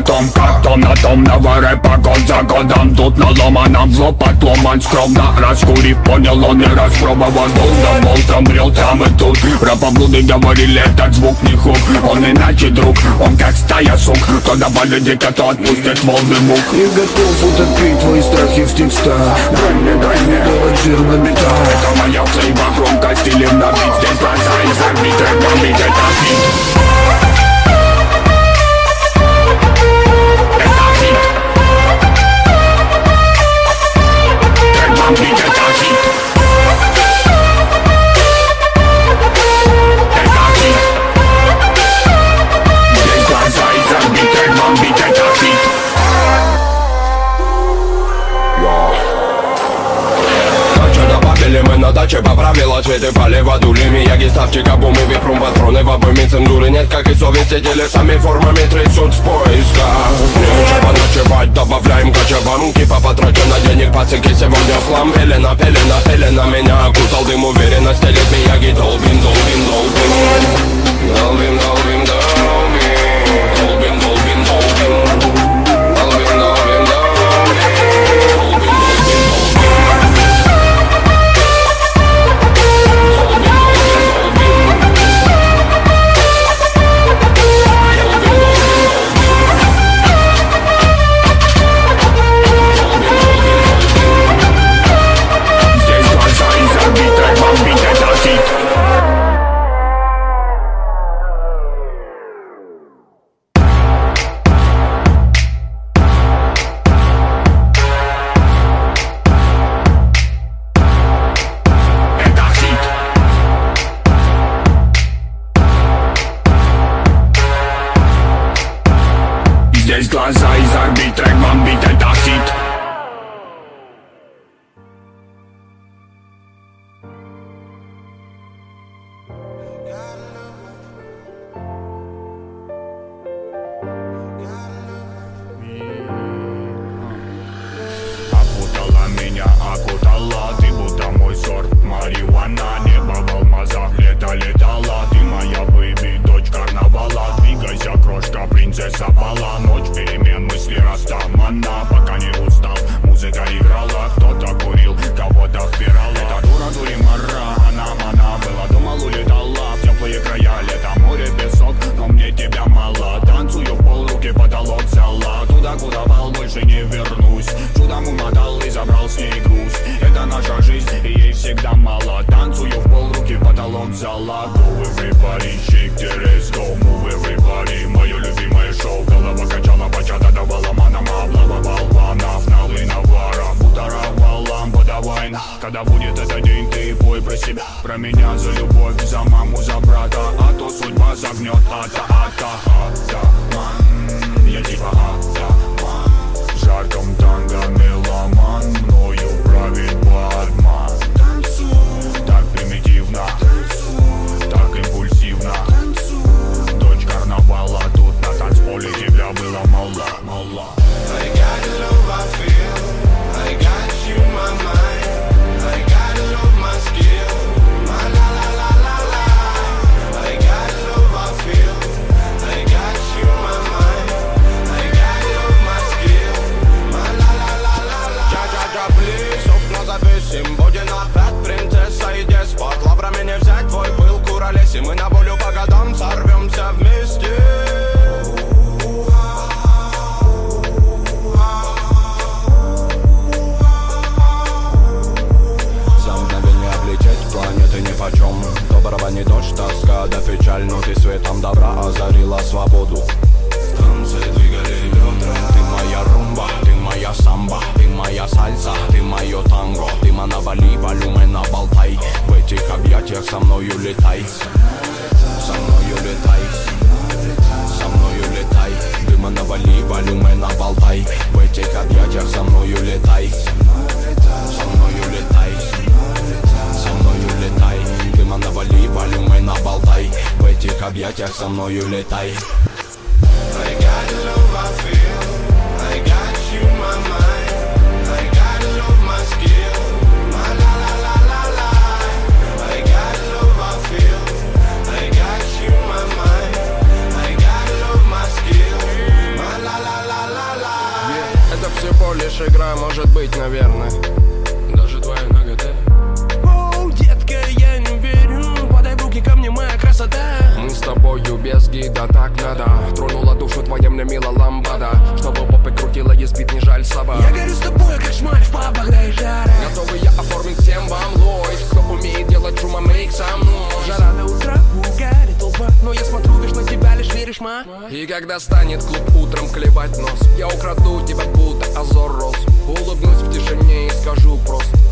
о том, Как то на том рэпа год за годом. Тут наломанном зло подломан скромно Раскурив, понял он и распробовал. Да болтом, брел там и тут. Рапоблуды говорили, этот звук не хук. Он иначе друг, он как стая сук. Кто добавит дико, то отпустит волны мук. И готов утопить твои страхи в текстах. Дай мне, дай мне. Делать жир на битах. Это моя цель, громкость или набить Здесь глаза и забить, бомбить, это I'm Даче поправила цветы полива дулями Я геставчика бумы випрум патроны В обойме цензуры нет, как и совести Телесами формами трясут в поисках Нечего ночевать, добавляем кочеванки По потрачено денег пацики сегодня в хлам Пелена, пелена, пелена Меня окутал дым уверенность Телит Мияги долбин, долбин, долбин Долбин, долбин, когда станет клуб утром клевать нос. Я украду тебя, будто озор роз. Улыбнусь в тишине и скажу просто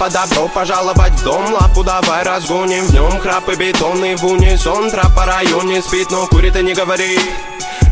по добро пожаловать в дом Лапу давай разгоним. В нем Храп и бетонный в унисон. Трап по районе спит, но курит и не говорит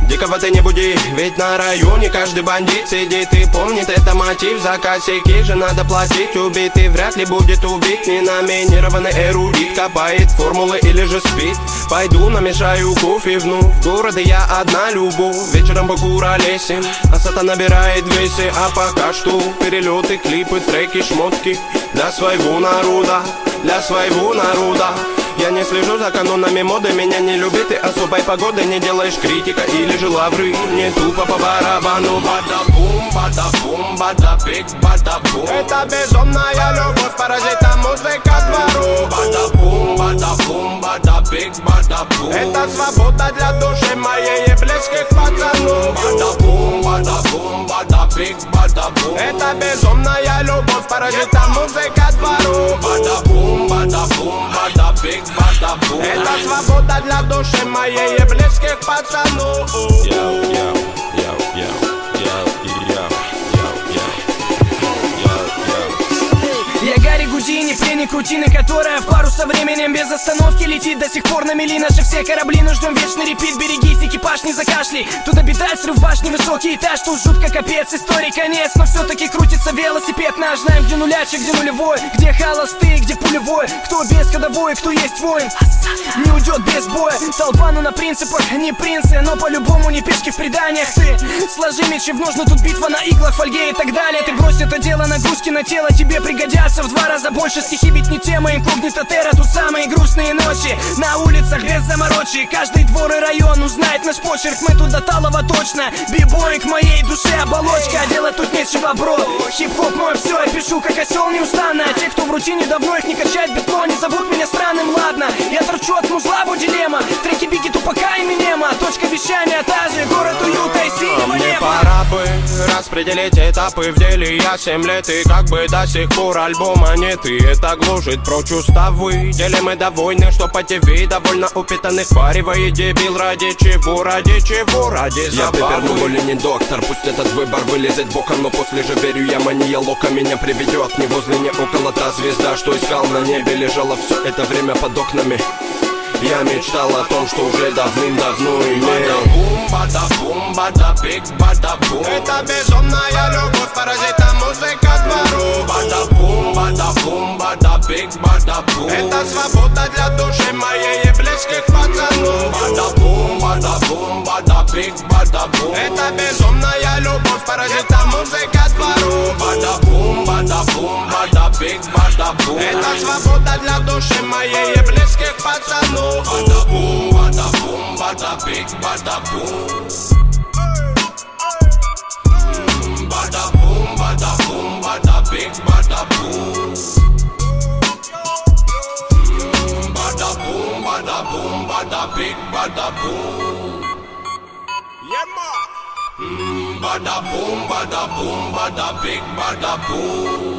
Дикого ты не буди, ведь на районе каждый бандит сидит. И помнит Это мотив, за косяки же надо платить. Убитый вряд ли будет убит. Ненаминированный эрудит Копает формулы или же спит. Пойду намешаю кофе вновь В городе я одна любовь Вечером Бакура лесен А сата набирает весе А пока что перелеты, клипы, треки, шмотки Для своего народа, для своего народа я не слежу за канонами моды, меня не любит и особой погоды Не делаешь критика. Или же лавры Не тупо по барабану. Бада-бум, бада-бум, бада-бик, бада-бум. Это безумная любовь, паразита музыка двору. Бада-бум, бада-бум, бада-бик, бада-бум. Это свобода для души моей и близких пацанов Бада-бум, бада-бум, бада-бик, бада-бум. Это безумная любовь, паразита музыка двору. Бада-бум, бада-бум, бада-бик, бада-бум Это свобода для души моей и близких пацанов Я Пленник рутины, которая в пару со временем без остановки летит. До сих пор на мели наши все корабли, но ждем вечный репит. Берегись, экипаж не закашли, тут обитает срыв башни, высокий этаж. Тут жутко капец, истории конец, но все-таки крутится велосипед наш. Знаем, где нулячик, где нулевой, где холостые, где пулевой. Кто без ходовой, кто есть воин, не уйдет без боя. Толпа, ну на принципах, не принцы, но по-любому не пешки в преданиях. Ты сложи мечи в ножны, тут битва на иглах, фольге и так далее. Ты брось это дело, нагрузки на тело тебе пригодятся В два раза больше стихи, ведь не тема инкогнито терра Тут самые грустные ночи, на улицах без заморочи Каждый двор и район узнает наш почерк, мы тут до талого точно Бибой к моей душе оболочка, а делать тут нечего, бро. Хип-хоп мой все, я пишу как осел неустанно. А те, кто в рутине давно их не качает бетло Не зовут меня странным, ладно. Я торчу от музла, вот дилемма. Треки Бигги, Тупака и Минема. Точка вещания та же, город уюта и синего Мне неба пора бы распределить этапы в деле. Я семь лет и как бы до сих пор альбома нет. И это глушит прочь уставы. Деле мы довольны, что по ТВ довольно упитанных Паривает дебил ради чего, ради чего, ради Я забавы. Пеппер, но более не доктор. Пусть этот выбор вылезет боком Но после же верю я мания лока Меня приведет. Не возле, не около Та звезда, что искал на небе Лежала все это время под окнами Я мечтал о том, что уже давным-давно имел Бада-бум, бада-бум, бада-бик, бада-бум Это безумная любовь, паразита музыка двору. Бада-бум, бада-бум, бада-бик, бада-бум Это свобода для души моей и близких пацанов Бада-бум, бада-бум, бада-бик, бада-бум Это безумная любовь, паразита музыка двору. Бада-бум, бада-бум, бада-бик, бада-бум Это свобода для души моей и близких пацанов Бада-бум, бада-бум, бада-бик, бада-бум М, Бада-бум, бада-бум, бада-бик, бада-бум М, Бада-бум, бада-бум, бада-бик, бада-бум Yeah, man. Bada boom, bada boom, bada big, bada boom.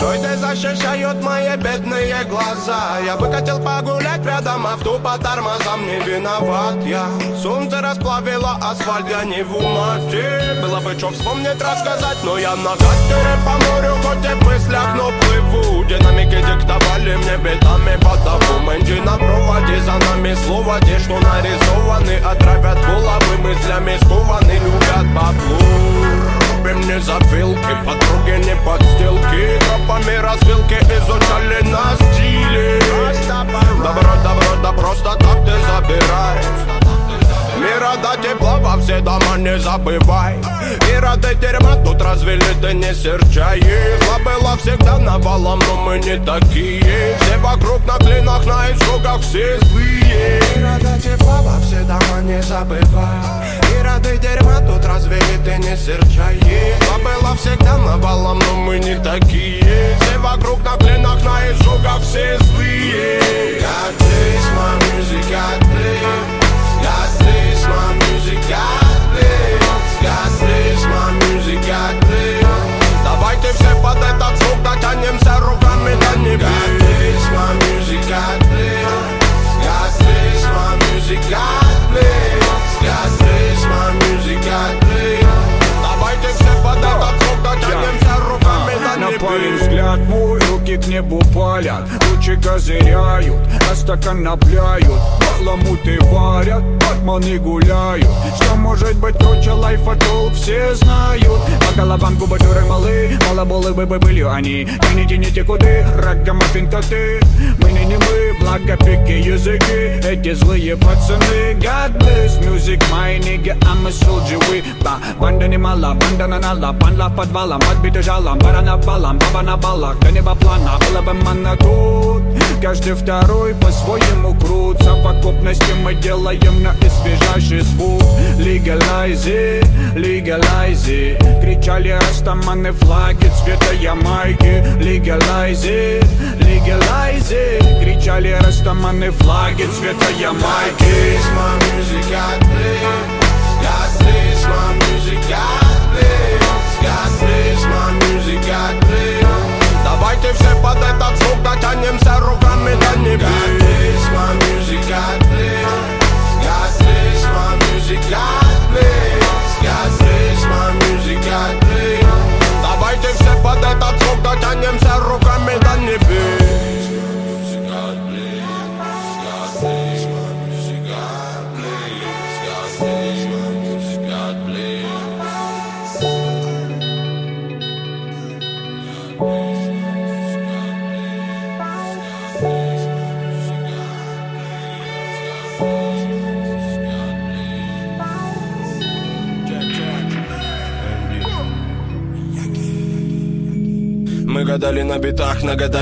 Полароиды защищают мои бедные глаза. Я бы хотел погулять рядом, а в по тормозам не виноват я. Солнце расплавило асфальт, я не в умате Было бы что вспомнить, рассказать, но я на катере по морю Хоть и в мыслях, но плыву. Динамики диктовали мне битами по Мэнди на проводе за нами слова Те, что нарисованы, отравят головы Мыслями скованы, любят баблу Робим не завилки, подруги не подстилки. Тропами развилки изучали на стиле Добро, добро, да просто так ты забирай Мира до тепла во все дома не забывай. И рады дерьма тут развели, ты не серчай. Зла было всегда навалом, но мы не такие. Все вокруг на клинах, на изгуках все злые. Мира до тепла во все дома не забывай. И рады дерьма тут развели, ты не серчай. Зла было всегда навалом, но мы не такие. Все вокруг на клинах, на изгуках все злые. God bless my music, God my music, God bless God bless my music, God bless Давайте все под этот звук дотянемся руками до небес God bless my music, God bless God bless my music, God bless God bless my music, God bless Давайте все под этот звук дотянемся руками до На парень небес взгляд мой, руки к небу палят Лучи козыряют, а напляют. Баламуты варят, батманы гуляют. Что может быть круче лайфа толк все знают. По головам губы дуры малы, мало было бы бы были они. Тяните, не куды, рагамаффин ты. Мы не не мы, благо пики языки. Эти злые пацаны God bless music, my nigga, I'm a soldier we Ба, банда не мала, банда на нала Пан подвалом, подбиты жалом Бара на балам, баба на балах До неба плана, было бы манна тут Каждый второй по-своему крут Совокупности мы делаем на свежайший звук legalize it Кричали растаманы флаги цвета Ямайки legalize it Кричали растаманы флаги цвета Ямайки. God bless my music, God bless. God bless my music, God bless. Давайте все под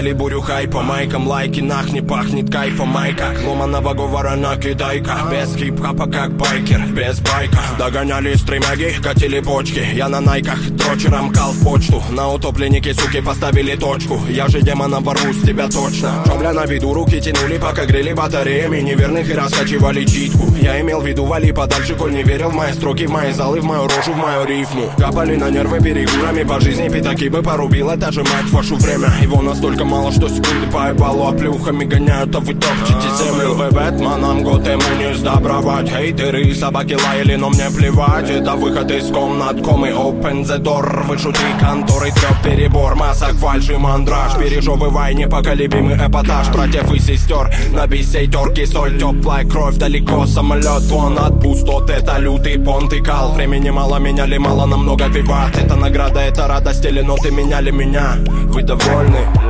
нагадали бурю хайпа. Майком лайки, нах не пахнет кайфом. Майка, ломаного говора на китайка Без хип-хапа как байкер, без байка. Догоняли стремяги, катили почки Я на найках, дрочером кал в почту. На утопленнике, суки, поставили точку. Я же демоном ворвусь, тебя точно. Чомля на виду, руки тянули, пока грели батареями Неверных и раскачивали читку. Я имел в виду, вали подальше, коль не верил в мои строки В мои залы, в мою рожу, в мою рифму. Капали на нервы перегурами По жизни пятаки бы порубила даже мать вашу время. Его настолько мало, что секунды по ебалу Оплюхами гоняют, а вы топчете землю. Вы Бэтменом Готэм и не сдобровать. Хейтеры и собаки лаяли, но мне плевать. Это выход из комнат, комы open the door. Вышути конторы, трёп перебор Масок, фальши, мандраж Пережевывай непоколебимый эпатаж Братьев и сестер. На бисейтерке Соль, теплая кровь, далеко самолет. Вон от пустот, это лютый понт и кал. Времени мало, меняли мало, намного виват. Это награда, это радость или ноты меняли меня. Вы довольны?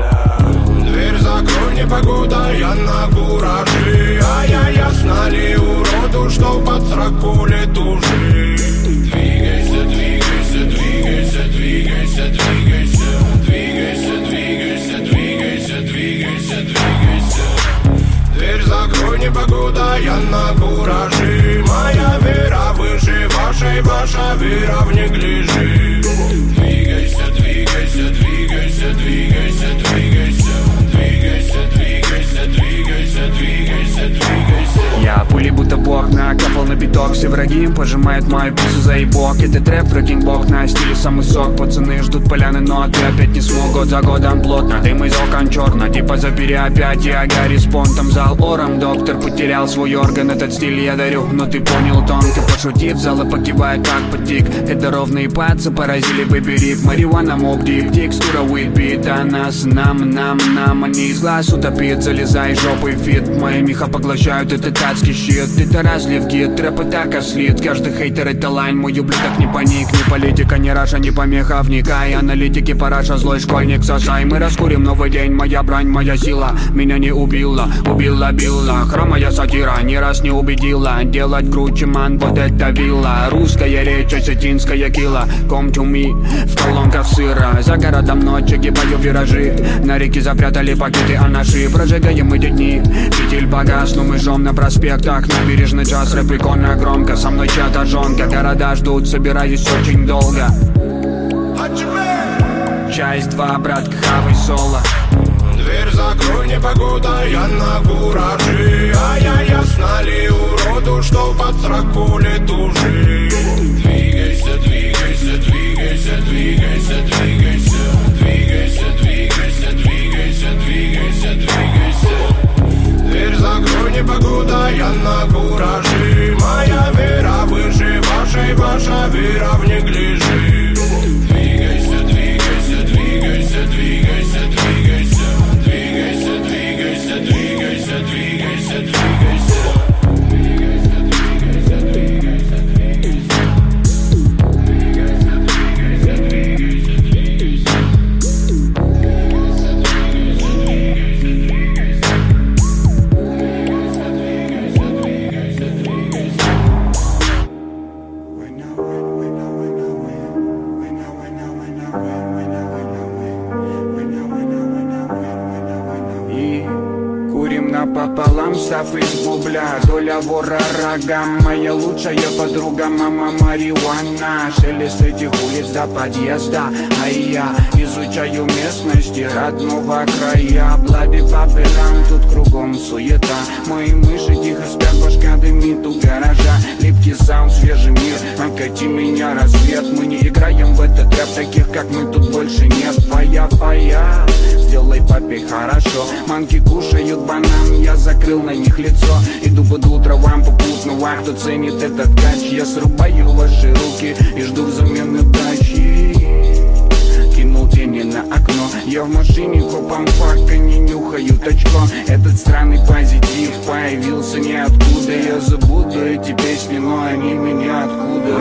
Дверь закрой, не погода, я на кураже А я ясно ли уроду, что под сраку летужи Это трэп, фрекинг бог на стиле самый сок Пацаны ждут поляны, но ты опять не смог Год за годом плотно, дым из окон черно Типа забери опять, я Гарри с понтом Зал ором, доктор потерял свой орган Этот стиль я дарю, но ты понял тонко Пошутив, залы покивает как потик Это ровные пацы, поразили выбери. Марихуана, мог дип, текстура, уитбит А нас, нам, нам, нам Они из глаз утопит, залезай жопой фит. Мои меха поглощают этот адский щит. Это разлив гид, трэп и так ослит. Каждый хейтер это лайн, мой ублюдок не паник Не политика, не раша, не помеха, вникай. Аналитики, параша, злой школьник, сосай Мы раскурим новый день, моя брань, моя сила. Меня не убила, убила, била Хромая сатира, ни раз не убедила. Делать круче, ман, вот это вилла. Русская речь, осетинская кила. To me, в колонках сыра. За городом ночь, огибаю виражи. На реке запрятали пакеты анаши Прожигаем эти дни, фитиль погас Но мы жжем на проспектах, набережный час Рэп иконно громко, со мной чья-то жонка. Города ждут, собираюсь очень долго. Часть 2, братка, хавай соло. Дверь закрой, непогода, я на кураже А я ясно ли уроду, что под сраку летужи Двигайся, двигайся, двигайся, двигайся, двигайся. Двигайся, двигайся, двигайся, двигайся, двигайся. Дверь закрой, непогода, я на кураже этих улиц до подъезда А я изучаю местности родного края. Блади папелям, тут кругом суета. Мои мыши тихо спят, башка дымит у гаража. Липкий саунд, свежий мир, окати меня рассвет. Мы не играем в этот рэп, таких как мы тут больше нет. Пая-пая, сделай папе хорошо. Манки кушают банан, я закрыл на них лицо. Иду под утро вам попутно, кто ценит этот кач. Я срубаю ваши руки и жду взамен удачи окно Я в машине копом фак, они нюхают очко Этот странный позитив появился ниоткуда Я забуду эти песни, но они меня откуда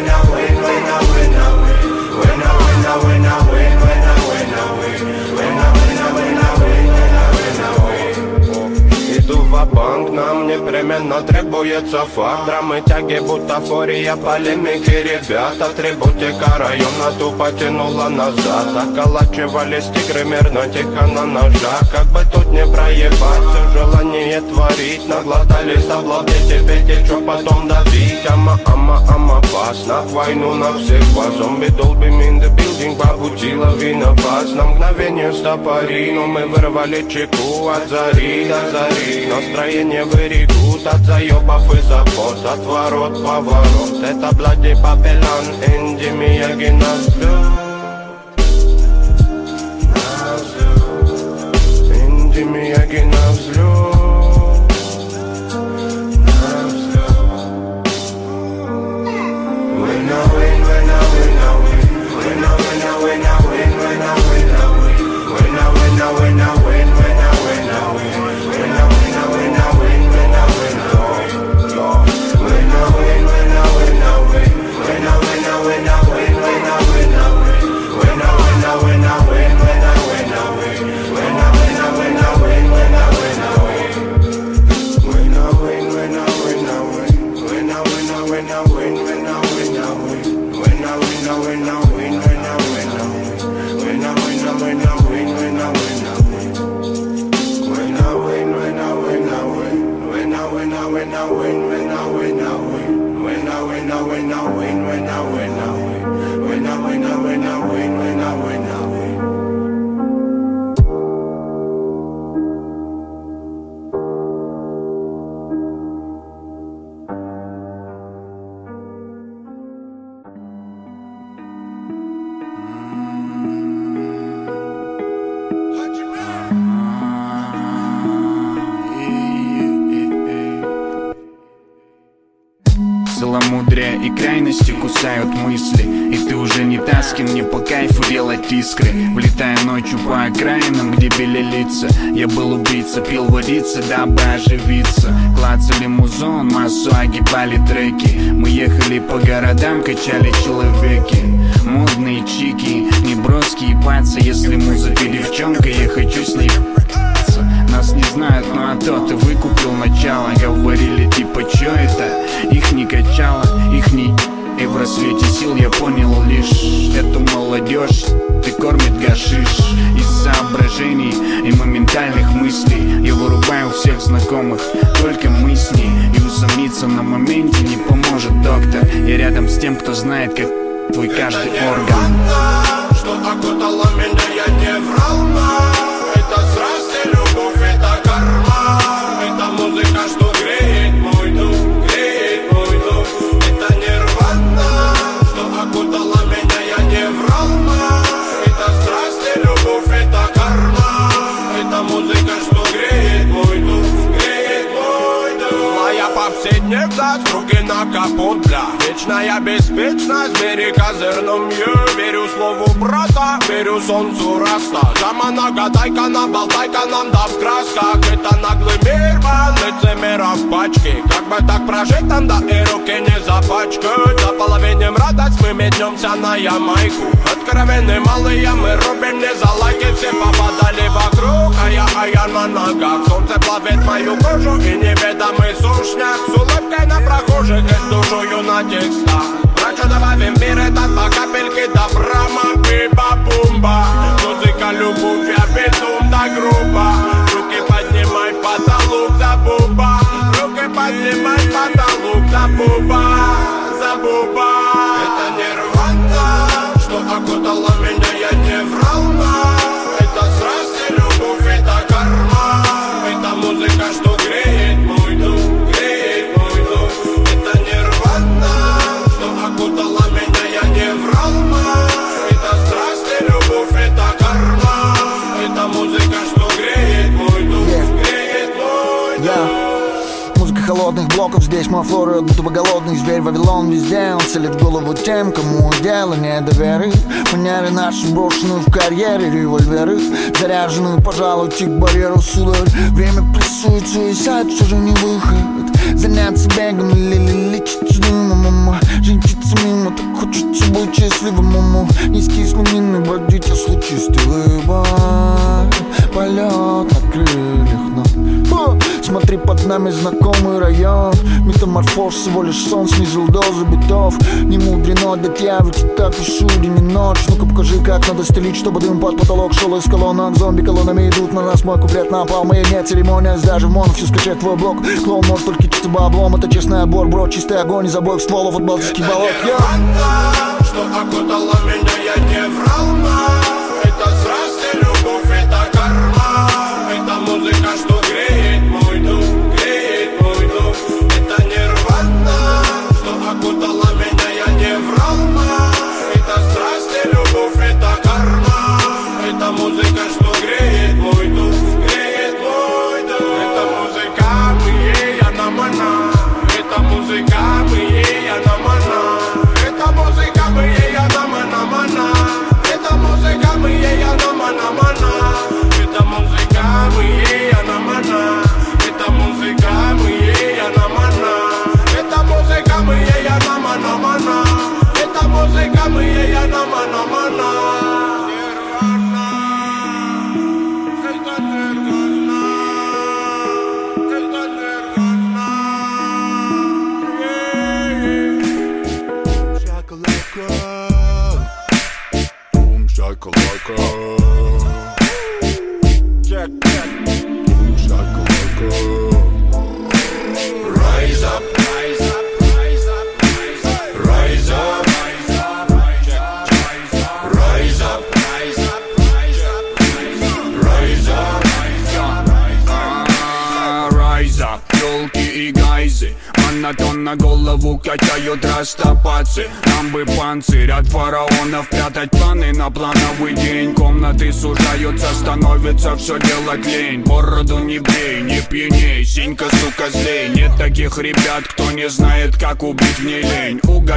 Иду требуется факт Драмы, тяги, бутафория, полемики Ребята, атрибутика района тупо тянула назад. Околачивались тигры мирно, тихо на ножах. Как бы тут не проебать, все желание творить Наглотались обладайте, пейте, чё потом давить Ама, ама, ама, в войну на всех вас. Зомби, долби, in the building, по пути лавина вас На мгновение стопори, но мы вырвали чеку. От зари до зари Настроение берегут от заебов и забот От ворот поворот Это блади папелан, Энди Мияги на взлет На взлет Энди Мияги на Крайности кусают мысли. И ты уже не та, с кем мне по кайфу делать искры. Влетая ночью по окраинам, где бели лица Я был убийца, пил водицы, дабы оживиться. Клацали музон, массу огибали треки. Мы ехали по городам, качали человеки. Модные чики, не броски ебаться Если музыка девчонка, я хочу с ней нас не знают, ну а то ты выкупил начало. Говорили типа, чё это? Их не качало, их не... И в рассвете сил я понял лишь Эту молодежь ты кормит гашиш. Из соображений и моментальных мыслей Я вырубаю всех знакомых, только мы с ней И усомниться на моменте не поможет доктор. Я рядом с тем, кто знает, как твой каждый орган. Что окутало меня, я не врал, повседневность, руки на капот, бля. Вечная беспечность, бери козырном я Верю слову брата, верю солнцу раста. Жамана, гадайка, наболтайка нам да в красках Это наглый мир, ван, лицемеров пачки Как бы так прожить там, да и руки не запачкать За половинем радость мы метнемся на Ямайку. Откровенные малые мы рубим не за лайки. Все попадали вокруг, а я, а я на ногах мою кожу и неведомый сушняк. С улыбкой на прохожих и с душою на текстах. Врачу добавим мир этот по капельке добра Мабиба бумба Музыка, любовь, я безум да грубо Руки поднимай в потолок за буба. Руки поднимай в потолок за буба блоков, здесь мой флор голодный зверь Вавилон везде, он целит голову тем, кому дело не до веры Манеры наши брошены в карьере револьверы Заряжены, пожалуй, к барьеру сударь Время прессует суицид, все же не выход. Заняться бегом или лечить думом Женщиться мимо, так хочется быть счастливым уму Низкие слонины, бродить, а случистый выбор Полет на крыльях, но Смотри, под нами знакомый район. Метаморфоз, всего лишь сон Снизил дозу битов. Не мудрено дать я, ведь так пишу день и ночь. Ну-ка покажи, как надо стелить, чтобы дым под потолок шел из колонок Зомби колоннами идут на нас, мой куплет напал Моя нет церемония, даже в моно все скачать твой блок. Клоун может только чисто баблом, это честный отбор, бро Чистый огонь из обоих стволов от балтийских болот. Что окутало меня, я не врал,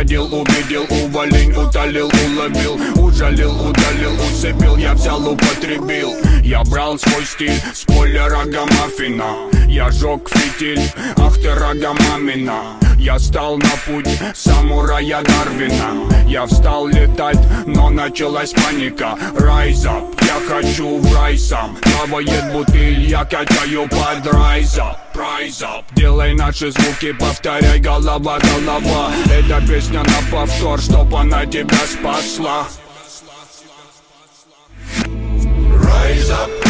Угодил, убедил, уволень Утолил, уловил, ужалил, удалил Усыпил, я взял, употребил. Я брал свой стиль с поля рогомаффина Я жег фитиль, ах ты я стал на путь самурая Дарвина. Я встал летать, но началась паника. Rise up, я хочу в рай сам Плавает бутыль, я качаю под Rise up, rise up. Делай наши звуки, повторяй голова, голова. Эта песня на повтор, чтоб она тебя спасла. Rise up,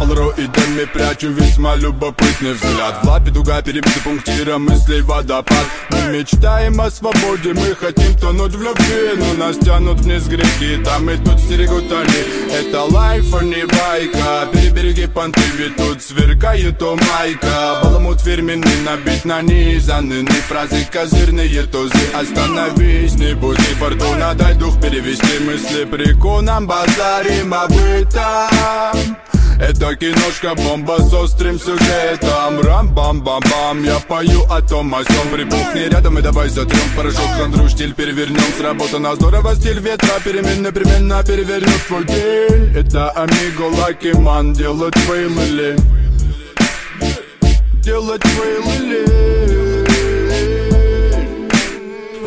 up. За полроидами прячу весьма любопытный взгляд. В лапе дуга перебита пунктиром мыслей водопад. Мы мечтаем о свободе, мы хотим тонуть в любви Но нас тянут вниз грехи, там и тут стерегут они. Это лайф, а не байка. Перебереги понты, ведь тут сверкает о майка. Баламут фирменный, набит нанизаны Фразы козырные тузы. Остановись, не буди фортуна Дай дух перевести мысли. Приконом Базарим об этом это киношка бомба с острым сюжетом. Рам-бам-бам-бам Я пою о том о сём. Прибухни рядом и давай затрем Порошок, хандру, штиль перевернем Сработано здорово, стиль ветра Перемен непременно перевернет твой день. Это Амиго Лаки Ман Делать фейлы Делать фейлы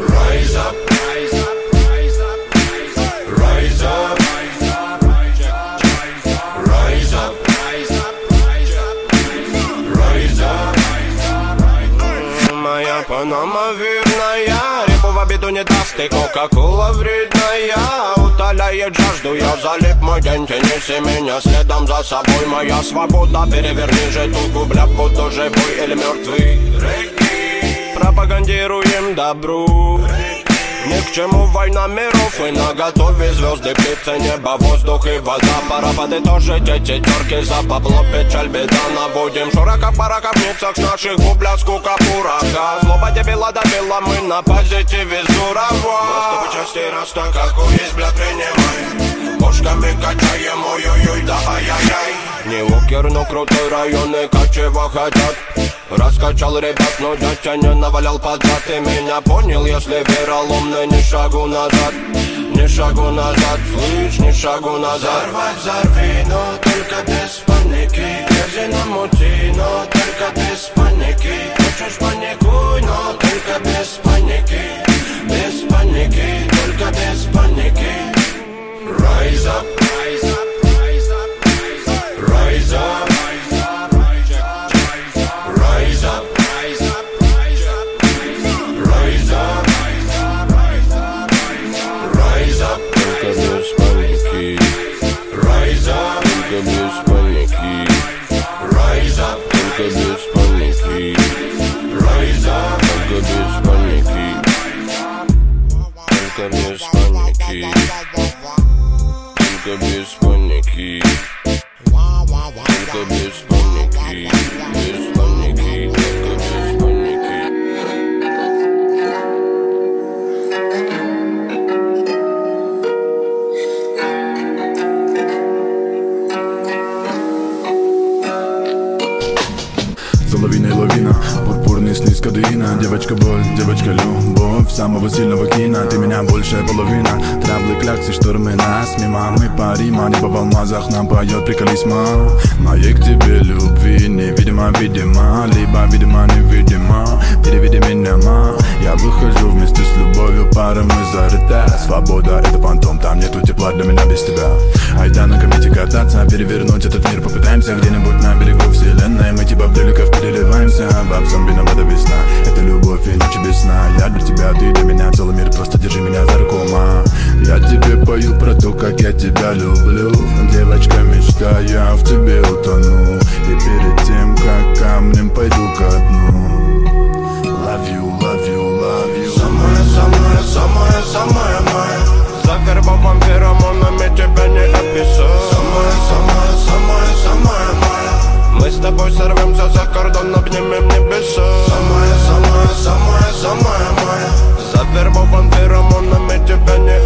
Rise up, панама верная Репу в обиду не даст кока-кола вредная Утоляет жажду, я залип мой день Неси меня следом за собой Моя свобода, переверни же тугу Бля, буду живой или мертвый Пропагандируем добру ни к чему война миров и на готове звезды, птицы, небо, воздух и вода. Пора подытожить эти терки за бабло, печаль, беда Наводим. Парака в ницах с наших губля, скука, пурака. Злоба дебила добила, мы на позитиве здорово. Наступы части раз так, как есть, бля, принимай Бошками качаем, ой-ой-ой, да ай-яй-яй Не локер, но крутой район и качево хотят Раскачал ребят, но дядя не навалял под зад Ты меня понял, если вероломный, ни шагу назад Ни шагу назад, слышь, ни шагу назад Взорвать взорви, но только без паники Грязи намути, но только без паники Хочешь паникуй, но только без паники Без паники, только без паники Rise up, rise up, rise up, rise up, rise up. Rise up, rise up, rise up, rise up, rise up, rise up, rise up, rise up. Rise up, Think a bitch when they kiss. A bitch кадеина Девочка боль, девочка любовь. Самого сильного кино Ты меня большая половина. Траблы, кляксы, штормы нас Мимо. Мы парима Небо в алмазах нам поет приколисма Моей к тебе любви Невидимо, видимо. Либо видимо, невидимо. Переведи меня, ма. Я выхожу вместе с любовью Пара мы зарыта Свобода это фантом Там нету тепла для меня без тебя Айда на комете кататься Перевернуть этот мир. Попытаемся Где-нибудь на берегу вселенной. Мы типа бреликов переливаемся Бабсом виновата весна. Это любовь и ночи без сна. Я для тебя, ты для меня Целый мир, просто держи меня за руку, ма. Я тебе пою про то, как я тебя люблю. Девочка мечта, я в тебе утону. И перед тем, как камнем пойду ко дну. Love you, love you, love you. Самая, самая, самая, Zafer babam Firamon'la Mete beni episo Summer, summer, summer, summer, my Мы с тобой сорвемся за кордон, обнимем небеса Самая, самая, самая, самая моя Завербован феромонами тебя не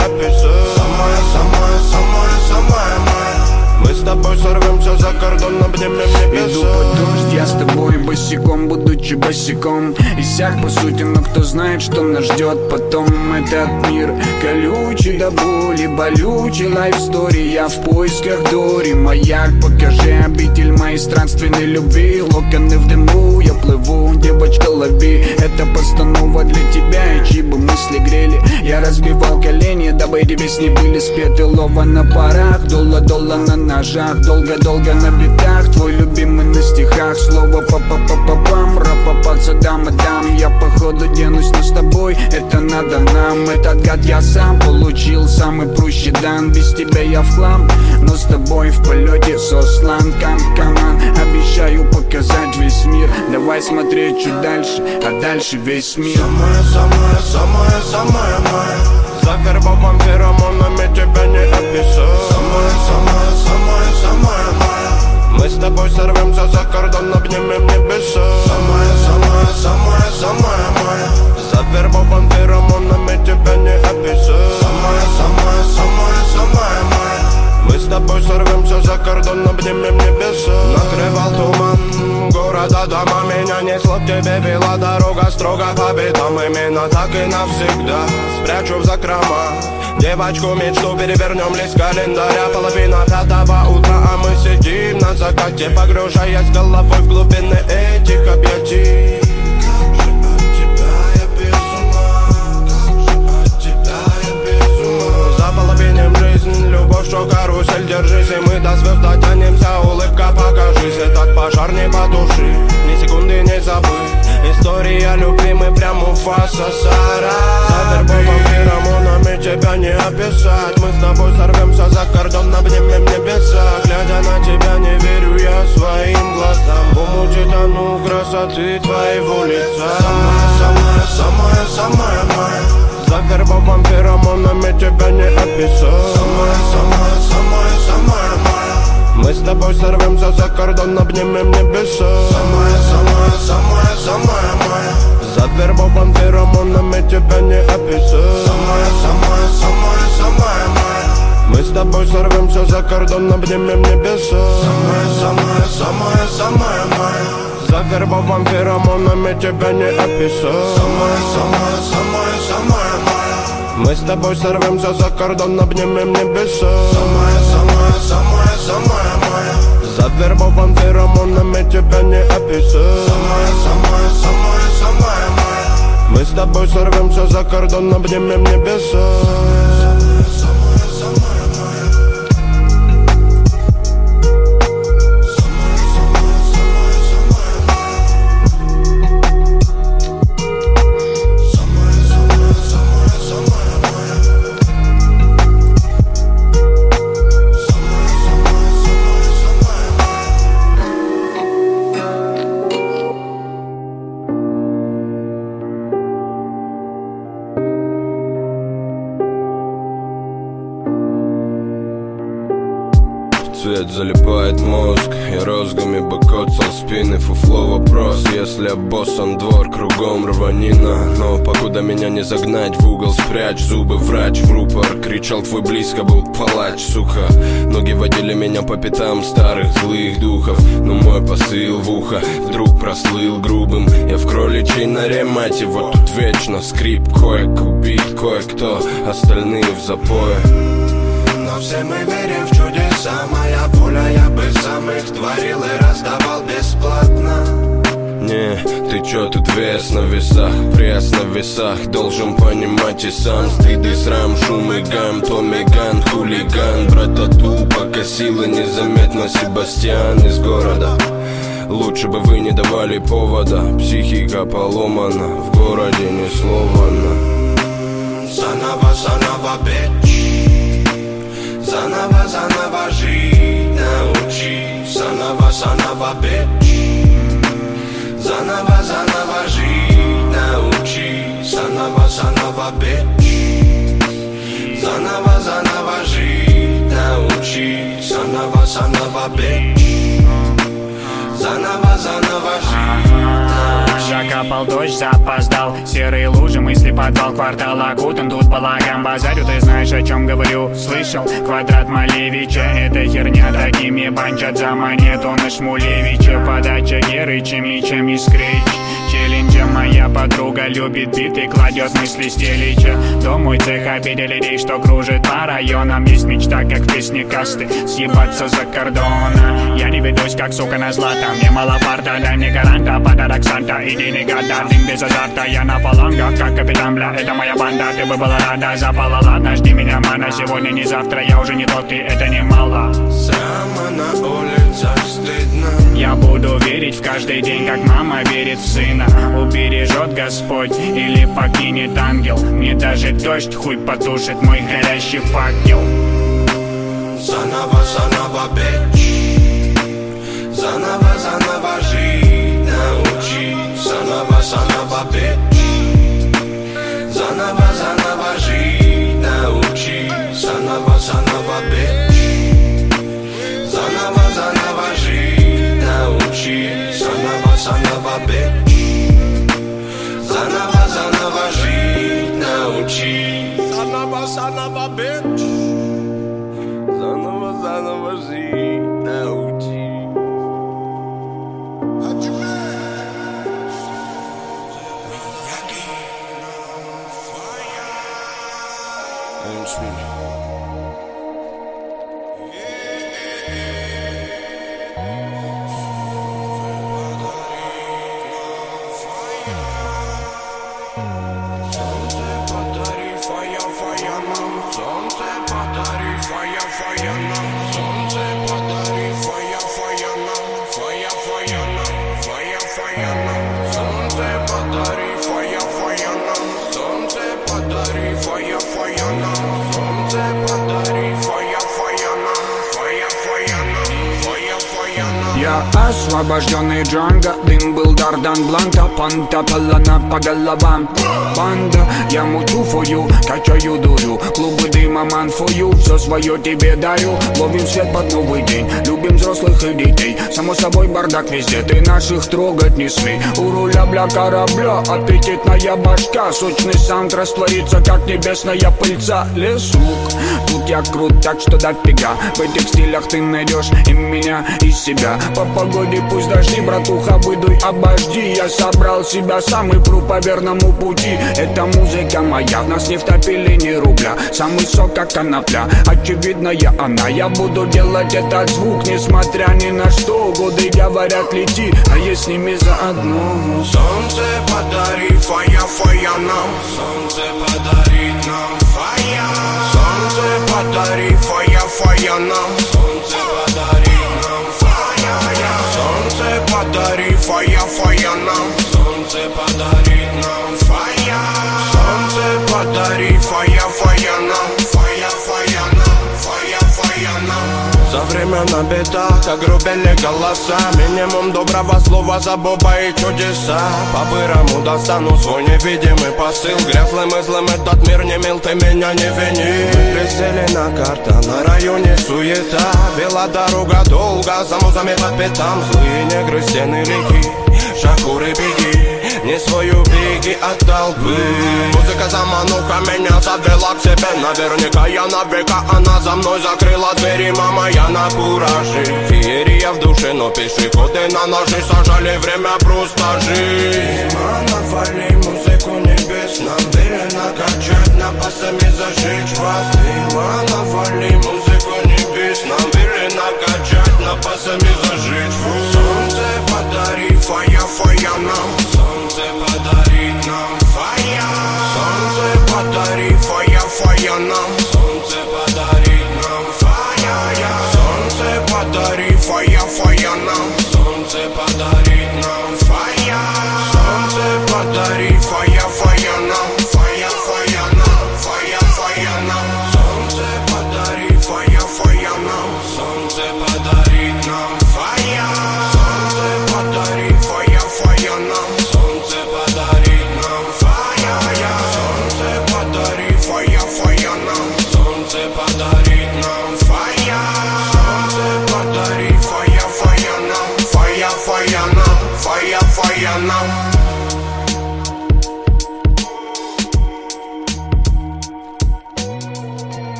тобой сорвемся за кордон, обнимем небеса. Иду под дождь, я с тобой босиком, будучи босиком. Иссяк по сути, но кто знает, что нас ждет потом. Этот мир колючий до боли, болючий. Life story, я в поисках Дори Маяк, покажи обитель моей странственной любви. Локоны в дыму, я плыву, девочка лови. Это постанова для тебя, и чьи бы мысли грели. Я разбивал колени, дабы эти песни были спеты. Лова на парах, dolla-dolla на ножах Долго-долго на битах, твой любимый на стихах. Слово па-па-па-па-пам, ра-па-па, дам и дам Я походу денусь, но с тобой. Это надо нам. Этот гад я сам получил, самый прущий дан. Без тебя я в хлам, но с тобой в полете сослан Кам каман, обещаю показать весь мир. Давай смотреть чуть дальше, а дальше весь мир. Самая, самая, самая, самая моя Завербован феромонами тебя не описать Самая, самая, самая, самая моя Мы с тобой сорвемся за кордон, обнимем небеса. Самая, самая, самая, самая моя Завербован феромонами тебя не описать Самая, самая, самая, самая моя Мы с тобой сорвемся за кордон, обнимем небеса. Накрывал туман города дома Меня несло к тебе, вела дорога строго по битам Именно так и навсегда. Спрячу в закрома Девочку мечту перевернем лист календаря. Половина пятого утра, а мы сидим на закате Погружаясь головой в глубины этих объятий. Любовь, что карусель Держись, и мы до звезд дотянемся. Улыбка, покажись, этот пожар не потуши. Ни секунды не забыть История любви, мы прям фаса Сара. Завербован феромонами, тебя не описать. Мы с тобой сорвемся за кордон, обнимем небеса. Глядя на тебя, не верю я своим глазам. В умуте тону красоты твоего лица. Самая, самая, самая, самая моя. Завербован феромонами, тебя не описать Самая, самая, самая, Мы с тобой сорвемся за кордон, обнимем небеса. Самая, самая, самая, самая моя Завербован феромонами, тебя не описать Самая, самая, самая, самая моя Мы с тобой сорвемся за кордон, обнимем небеса. Самая, самая, самая, самая моя Завербован феромонами, тебя не описать Самая, самая, самая, самая моя Мы с тобой сорвемся за кордон, обнимем небеса. Самая, самая, самая, самая моя Завербован феромонами, тебя не описать Самая, самая, самая, самая моя Мы с тобой сорвемся за кордон, обнимем небеса залипает мозг Я розгами бы коцал спины Фуфло вопрос. Если обоссан двор Кругом рванина. Но покуда меня не загнать В угол спрячь. Зубы Врач в рупор Кричал твой близко был палач Сука. Ноги водили меня по пятам Старых злых духов. Но мой посыл в ухо Вдруг прослыл грубым. Я в кроличьей норе мать его Тут вечно скрип. Кое-к убит Кое-кто Остальные в запое. Но все мы верим в чудеса Моя воля, я бы сам их творил и раздавал бесплатно. Не, ты чё тут вес на весах, пресс на весах? Должен понимать и сам. Стыд и срам, шум и гам Томми Ган, хулиган. Братату покосила незаметно Себастьян из города. Лучше бы вы не давали повода Психика поломана В городе ни слова на Заново, заново, бич Заново, заново жить научи Заново, заново, бич Заново, заново жить научи Заново, заново, бич Заново, заново жить научи Заново, заново, бич Заново, заново жить научи Закапал дождь, запоздал. Серые лужи, мысли подвал Квартал окутан, тут по лагам базарю Ты знаешь, о чем говорю, слышал? Квадрат Малевича, это херня Такими банчат за монету на Шмулевича Подача Геры, чем и чем и скрич Челленджа моя подруга любит биты Кладет мысли стелича Домой цех обидели людей, что кружит по районам. Есть мечта, как в песне касты Съебаться за кордона. Я не ведусь, как сука на злато. Мне мало фарта, дай мне гаранта. Подарок Санта, иди не гада. Дым без азарта, я на фалангах Как капитан, бля, это моя банда Ты бы была рада, запала, ладно, жди меня, мана. Сегодня, не завтра, я уже не тот, и это немало. Сама на стыдно Я буду верить в каждый день, как мама верит в сына. Убережет Господь или покинет ангел. Мне даже дождь хуй потушит мой горящий факел. Заново, заново, бич Заново, заново жить научи Заново, заново, бич Освобожденный Джанго Дым был Дардан Бланта Панта палана по головам. Банда, я мучу фою Качаю дурю. Клубы дыма манфую Все свое тебе дарю Ловим свет под новый день Любим взрослых и детей. Само собой бардак везде Ты наших трогать не смей. У руля бля корабля Аппетитная башка. Сочный саунд растворится Как небесная пыльца. Лесук Тут я крут так что дофига. В этих стилях ты найдешь и меня, и себя погоде пусть дожди, братуха, выдуй, обожди. Я собрал себя сам и пру по верному пути. Это музыка моя, в нас не втопили ни рубля. Самый сок, как конопля, очевидная она. Я буду делать этот звук, несмотря ни на что. Годы говорят, лети, а я с ними заодно. Солнце подари фая, фая нам. Солнце подарит нам фая. Солнце подари фая, фая нам фая, фая нам Солнце подарит нам. Фая Солнце подари фая, фая нам за время на бедах, как грубели голоса. Минимум доброго слова за Боба и чудеса По-бырому достану свой невидимый посыл. Грязлым и злым этот мир не мил, ты меня не вини. Мы на карта, на районе суета. Вела дорога долго, за музами по пятам. Злые негры, стены реки, шакуры беги не свою беги от толпы. Музыка замануха меня завела к себе Наверняка я на века, она за мной закрыла двери Мама, я на кураже. Феерия в душе, но пешеходы на ножи. Сажали время просто жить. Мама, вали музыку небес Нам были накачать, на пасами зажечь вас Мама, вали музыку небес Нам были накачать, на пасами зажечь. Вас Солнце подари фая, фая нам Солнце подарит нам. Фая Солнце подари фая, фая нам Солнце подарит нам. Фая Солнце подари фая, фая нам Солнце подарит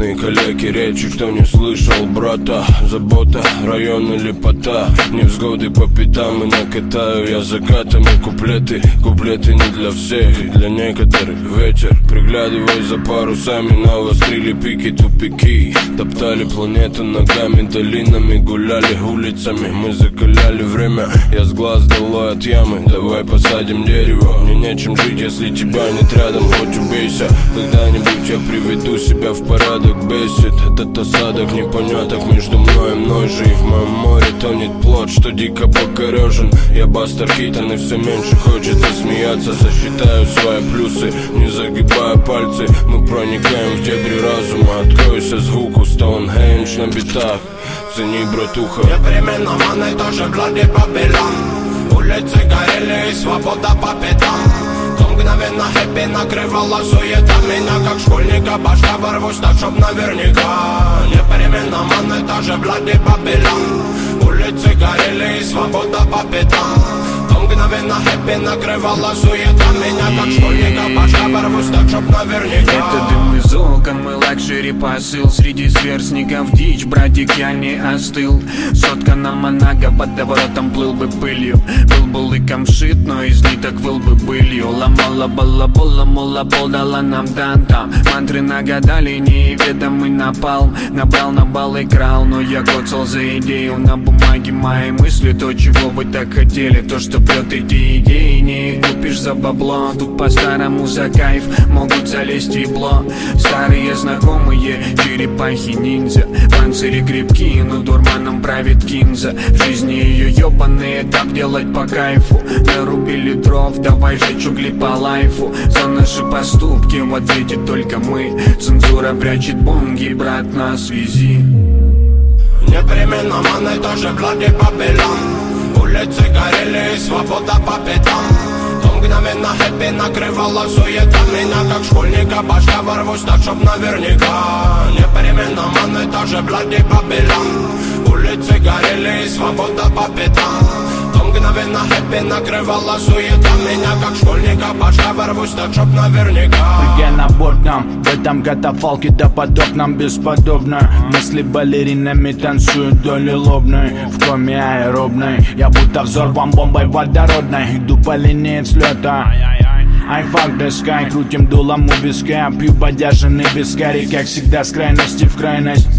лайки речи, кто не слышал брата. Забота, район или пота. Невзгоды по пятам и накатаю я закатами Куплеты, куплеты не для всех для некоторых. Ветер, приглядывай за парусами Навострили пики, тупики. Топтали планету ногами, долинами Гуляли улицами, мы закаляли время Я с глаз долой от ямы, давай посадим дерево Мне нечем жить, если тебя нет рядом. Хоть убейся, когда-нибудь я приведу себя в порядок Бесит этот осадок непоняток между мной и мной. Же И в моем море тонет плод, что дико покорежен Я Бастер Китон и все меньше хочется смеяться. Сосчитаю свои плюсы, не загибая пальцы. Мы проникаем в дебри разума. Откройся звуку Стоунхендж на битах. Цени, братуха Непременно маны тоже блади Бабилон. Улицы горели и свобода по пятам То мгновенно happy накрывала суета Меня как школьника башка ворвусь так, чтоб наверняка. Непременно money тоже bloody Babylon. Улицы горели и свобода по пятам То мгновенно happy накрывала суета. Меня как школьника башка ворвусь так, чтоб наверняка Это дым из окон, мой luxury посыл. Среди сверстников дичь, братик, я не остыл. Сотка на Монако под воротом плыл бы пылью. Был бы лыком шит, но из ниток выл бы былью. Ломала балабола, мола пол дала нам дантам Мантры нагадали, неведомый напал. Набрал на бал и крал, но я коцал за идею. На бумаге мои мысли, то, чего вы так хотели. То, что прет эти идеи, не купишь за бабло Тут по-старому за кайф могут залезть ебло Старые знакомые, черепахи-ниндзя Панцири крепкие, но дурманом правит кинза. В жизни ее ебаный этап делать по кайфу. Нарубили дров, давай жечь угли по лайфу. За наши поступки в ответе только мы. Цензура прячет бонги, брат, на связи. Непременно маны тоже блади Бабилон Улицы горели свобода по пятам. То мгновенно хэппи накрывала суета. Меня как школьника башка ворвусь так, чтоб наверняка. Непременно маны тоже блади Бабилон. Улицы горели свобода по пятам мгновенно хэппи накрывала суета. Меня как школьника башка ворвусь так, чтоб наверняка. Я на бортном, в этом катафалке да под окном бесподобно. Мысли балеринами танцуют доли лобной. В коме аэробной. Я будто взорван бомбой водородной. Иду по линии взлета. I fuck the sky, крутим дулом у виска. Пью бодяженный вискарь, как всегда с крайности в крайность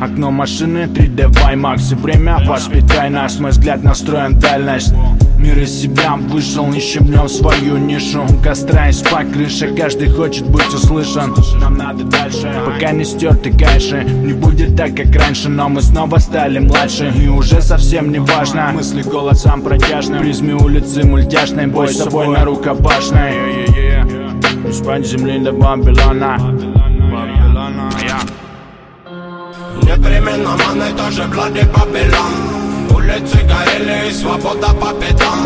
Окно машины 3D в IMAX И время. Воспитай нас, мой взгляд настроен дальность. Мир из себя вышел, ищем в нем свою нишу. У костра и спать крыша, каждый хочет быть услышан. Нам надо дальше, пока не стерты кайши Не будет так, как раньше, но мы снова стали младше. И уже совсем не важно, мысли голосом протяжным. Призме улицы мультяшной, бой с собой на рукопашной. Не спать земли до Бабилона Непременно маны тоже блади Бабилон Улицы горели и свобода по пятам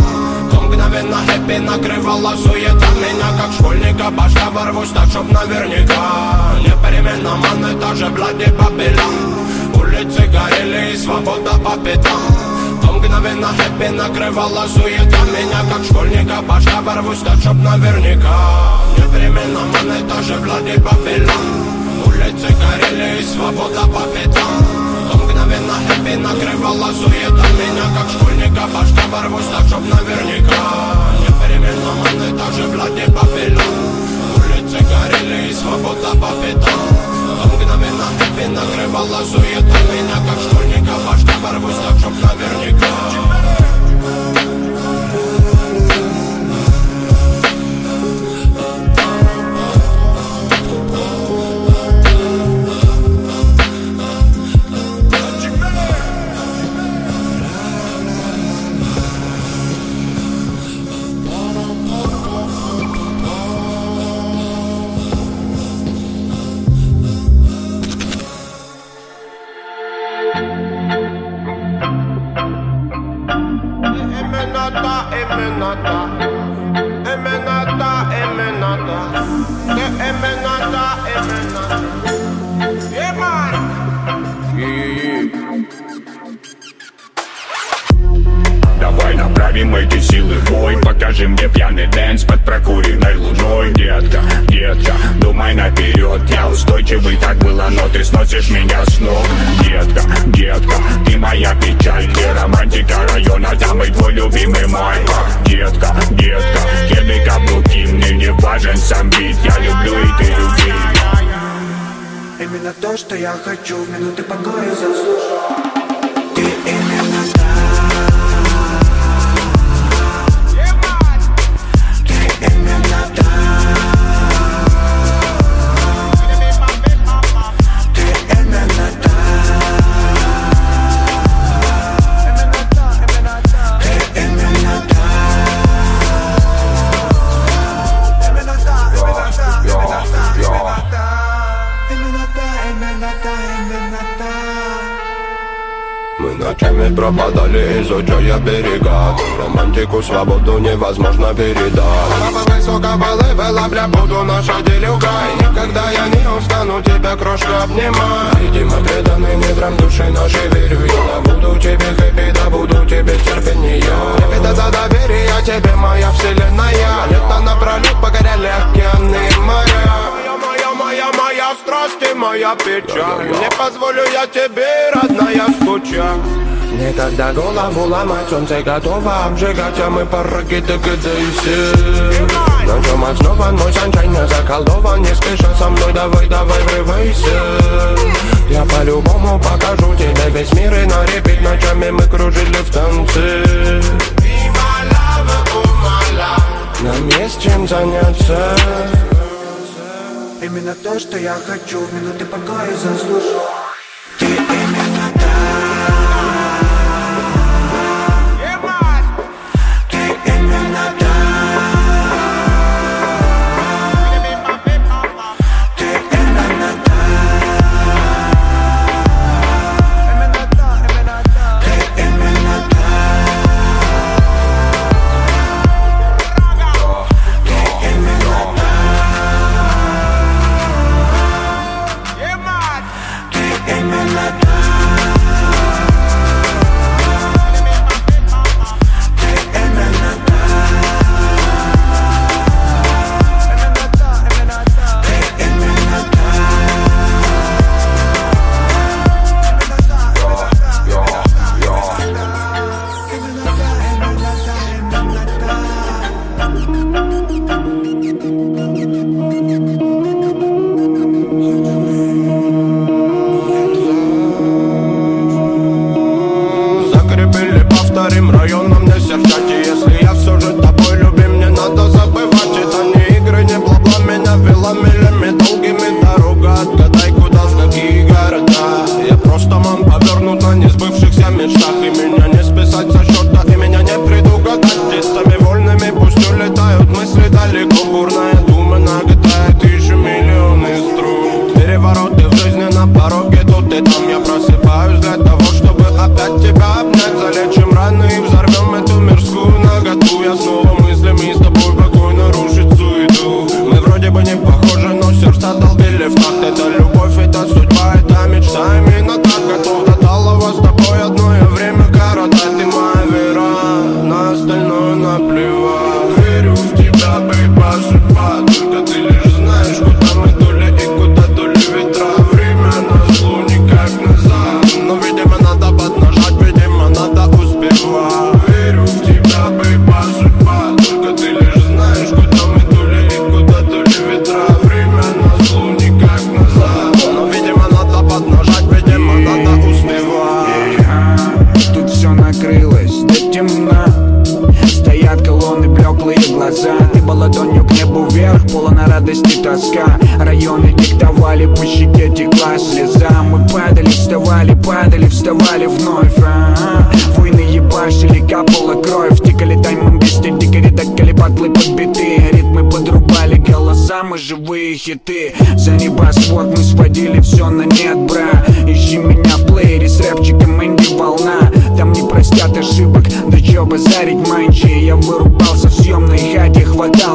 То мгновенно хэппи накрывала суета Меня как школьника башка ворвусь так, чтоб наверняка Непременно маны тоже блади Бабилон Улицы горели и свобода по пятам То мгновенно хэппи накрывала суета Меня как школьника башка ворвусь так, чтоб наверняка Непременно маны тоже блади Бабилон Улицы горели и свобода по пятам. То мгновенно хэппи накрывала суета Меня как школьника башка ворвусь так, чтоб наверняка. Непременно маны тоже блади Бабилон Улицы горели и свобода по пятам. То мгновенно хэппи накрывала суета Меня как школьника башка ворвусь так, чтоб наверняка Я хочу в минуты погоды брат Романтику свободу невозможно передать. Слабо высокого левела, бля, буду наша делюга И никогда я не устану тебя, крошка, обнимать. Видимо, преданный недрам души нашей верю я. Да буду тебе хэппи, да буду тебе терпение. Трепета за доверие, а тебе моя вселенная. Лето напролет покоряли океаны моря. Моя, моя страсть и моя печаль. Не позволю я тебе, родная, скучать Никогда голову ломать, солнце готово. Обжигать А мы по ракеты кидаемся На чем основан мой санчайн, я заколдован. Не спеша со мной, давай, давай, врывайся. Я по-любому покажу тебе весь мир и нарепит Ночами мы кружили в танце. Нам есть чем заняться? Именно то, что я хочу В минуты покоя заслужу. Ты именно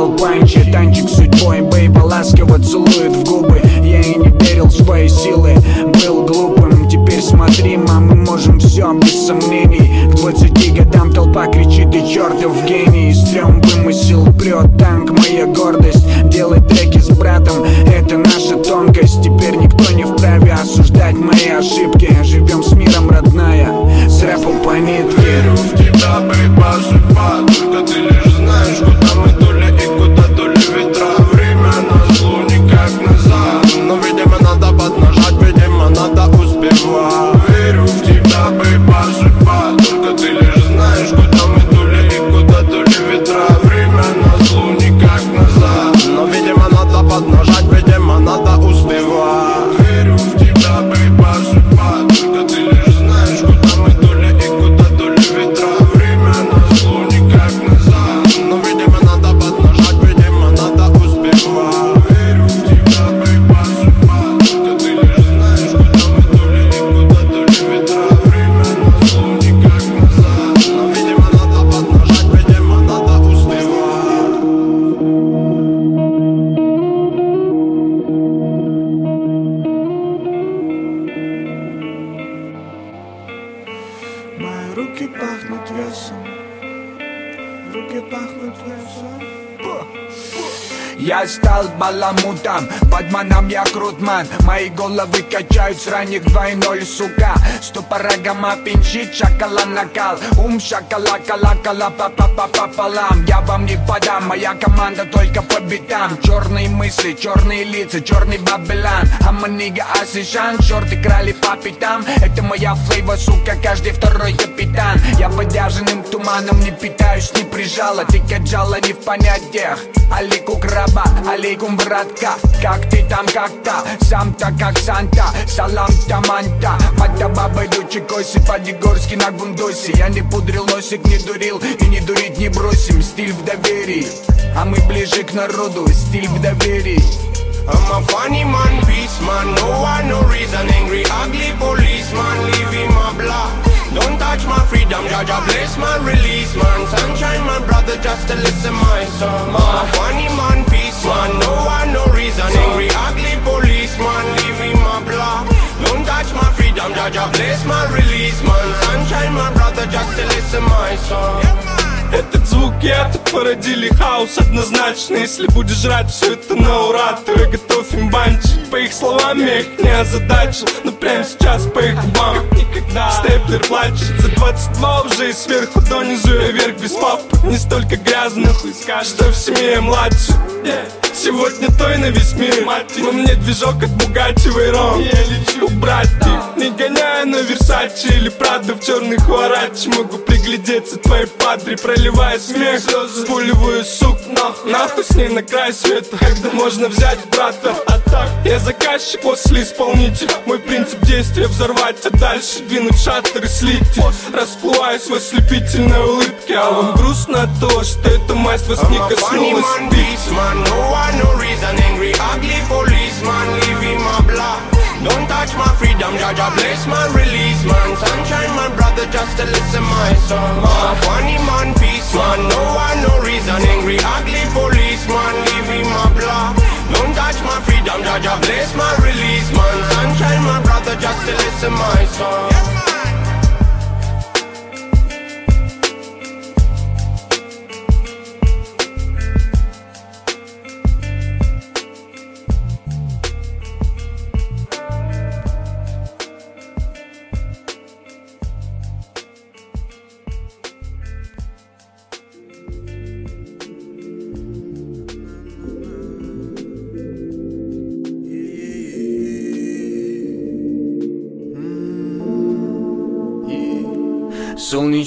Лил Панчи, танчик судьбой Бейба ласково целует в губы. Я и не верил в свои силы Был глупым, теперь смотри, мам, мы можем все без сомнений. К 20 годам толпа кричит, ты чертов гений! Стрём вымысел прет, танк моя гордость Делать треки с братом, это наша тонкость Теперь никто не вправе осуждать мои ошибки. Живем с миром, родная, с рэпом по нитке. Верю в тебя, бейба, судьба, я крутман Мои головы качают с ранних 2.0, сука. Ступора гамма пинчит, шакала накал. Ум шакала кала кала па па па пополам Я вам не подам, моя команда только по битам. Черные мысли, черные лица, черный бабелан А манига асишан, шорты крали по пятам. Это моя флейва, сука, каждый второй капитан. Я подяженным туманом не питаюсь, не прижала. Ты каджала не в понятиях. Алику краба, алейкум братка Как ты там как-то, сам-то как Санта Салам таманта, мата баба идучи коси По-дегорски на гундосе Я не пудрил носик, не дурил И не дурить не бросим, стиль в доверии А мы ближе к народу, стиль в доверии I'm a funny man, peace man, no one, no reason Angry, ugly policeman, him a block Don't touch my freedom, Jaja bless my release man Sunshine my brother, just to listen my song I'm a funny man, peace man, no one, no reason. Angry, ugly policeman, leave him a block. Don't touch my freedom, Jaja bless my release man. Sunshine my brother, just to listen my song Этот звук и это породили хаос однозначно. Если будешь жрать все это на ура, то я готов им банчить. По их словам я их не озадачил Но прямо сейчас по их губам. Никогда. Степлер плачет. За 22 уже и сверху донизу я вверх без папы Не столько скажет, что в семье я Yeah. Сегодня той на весь мир. Но мне движок от Бугатти Вейрон Я лечу убрать их Не гоняя на Версачи или Прадо в черный хуарачи Могу приглядеться твоей падре Проливая смех. Спуливаю сук нахуй Нахуй с ней на край света. Когда можно взять брата? А так я заказчик после исполнитель Мой принцип действия взорвать А дальше двинуть шаттер и слить. Расплываюсь в ослепительной улыбке А вам грустно от того, что эта масть вас не коснулась? man, beast man, no one, no reason Angry, ugly policeman, him a block Don't touch my freedom, Jaja. Bless my release man. Sunshine my brother, just to listen my song. I'm funny man, peace man, no one, no reason. Angry, ugly policeman, him a block. Don't touch my freedom, Jaja. Bless my release man. Sunshine my brother, just to listen my song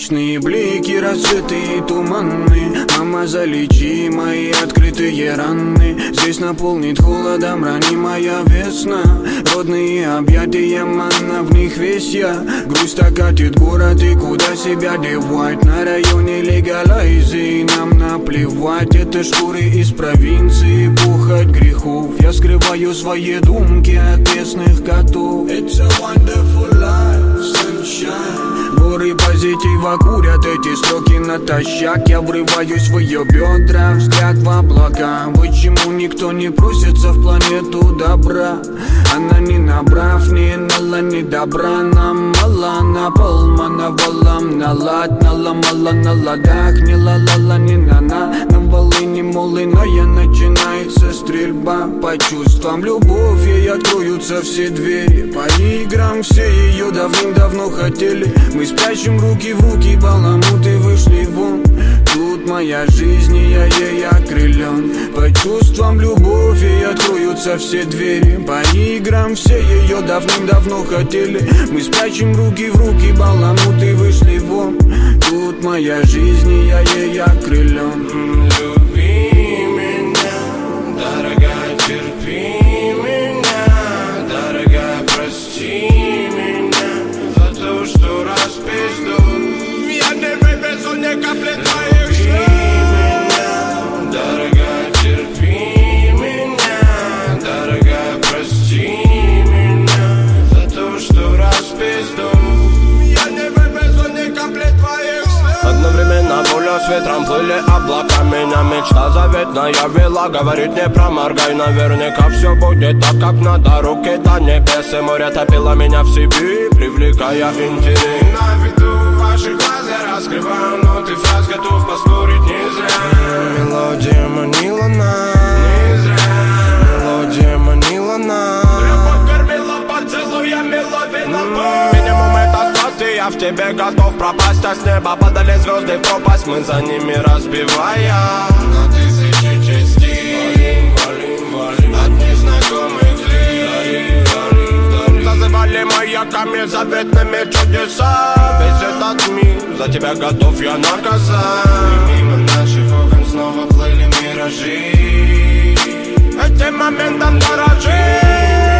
Солнечные блики, рассветы и туманы Мама, залечи мои открытые раны. Здесь наполнит холодом ранимая весна. Родные объятия, манна, в них весь я. Грусть окатит город и куда себя девать? На районе легалайзи нам наплевать. Это шкуры из провинции, пухать грехов. Я скрываю свои думки от местных котов. It's a wonderful по позитива Курят. Эти строки натощак Я врываюсь в ее бедра, взгляд в облака Почему никто не просится в планету добра? Она не набрав, не нала, не добра. Нам мало, на пол валам Налад, наломала на ладах. Не ла-ла-ла, не на-на На волыне я начинается стрельба По чувствам. Любовь ей откроются все двери. По играм все ее давным-давно хотели. Мы спрячем руки в руки, баламуты вышли вон. Тут моя жизнь, и я ей окрылен. По чувствам любовь ей откроются все двери. По играм все ее давным-давно хотели. Мы спрячем руки в руки, баламуты вышли вон. Тут моя жизнь, и я ей окрылен Будет так, как надо Руки до небес и море топило меня в себе Привлекая интерес. На виду ваших глаз я раскрываю ноты фраз Готов поспорить не зря. Мелодия манила нас. Не зря. Мелодия манила нас. Любовь кормила поцелуями ловила боль. Минимум это спасти, я в тебе готов пропасть А с неба падали звезды в пропасть. Мы за ними разбивая Зазывали маяками заветными чудеса. Весь этот мир за тебя готов я наказать Мимо наших окон снова плыли миражи. Этим моментом дорожи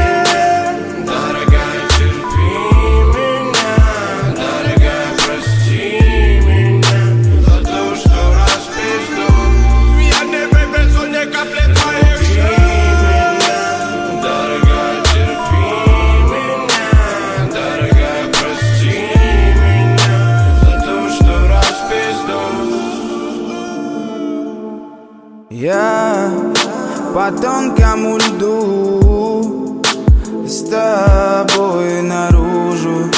по тонкому льду С тобой наружу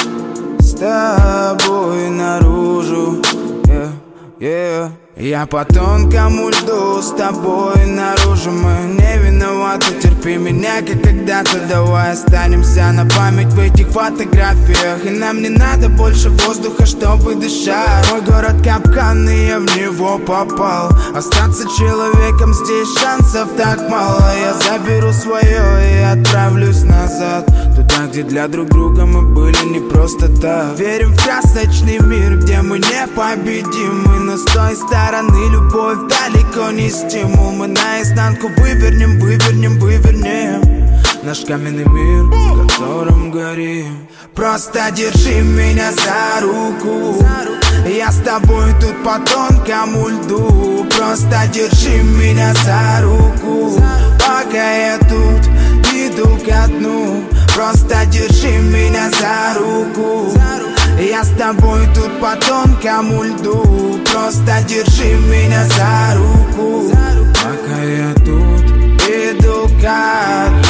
С тобой наружу yeah, yeah. Я по тонкому льду с тобой наружу Мы не виноваты, терпи меня, как когда-то Давай останемся на память в этих фотографиях. И нам не надо больше воздуха, чтобы дышать. Мой город капкан, и я в него попал. Остаться человеком здесь шансов так мало. Я заберу свое и отправлюсь назад. Туда, где для друг друга мы были не просто так. Верим в красочный мир, где мы непобедимы. Но с той стороны любовь далеко не стимул. Мы наизнанку вывернем, вывернем, вывернем Наш каменный мир, в котором горим. Просто держи меня за руку. Я с тобой тут по тонкому льду. Просто держи меня за руку. Пока я тут иду ко дну. Просто держи меня за руку. Я с тобой тут по тонкому льду. Просто держи меня за руку. Пока я тут иду ко дну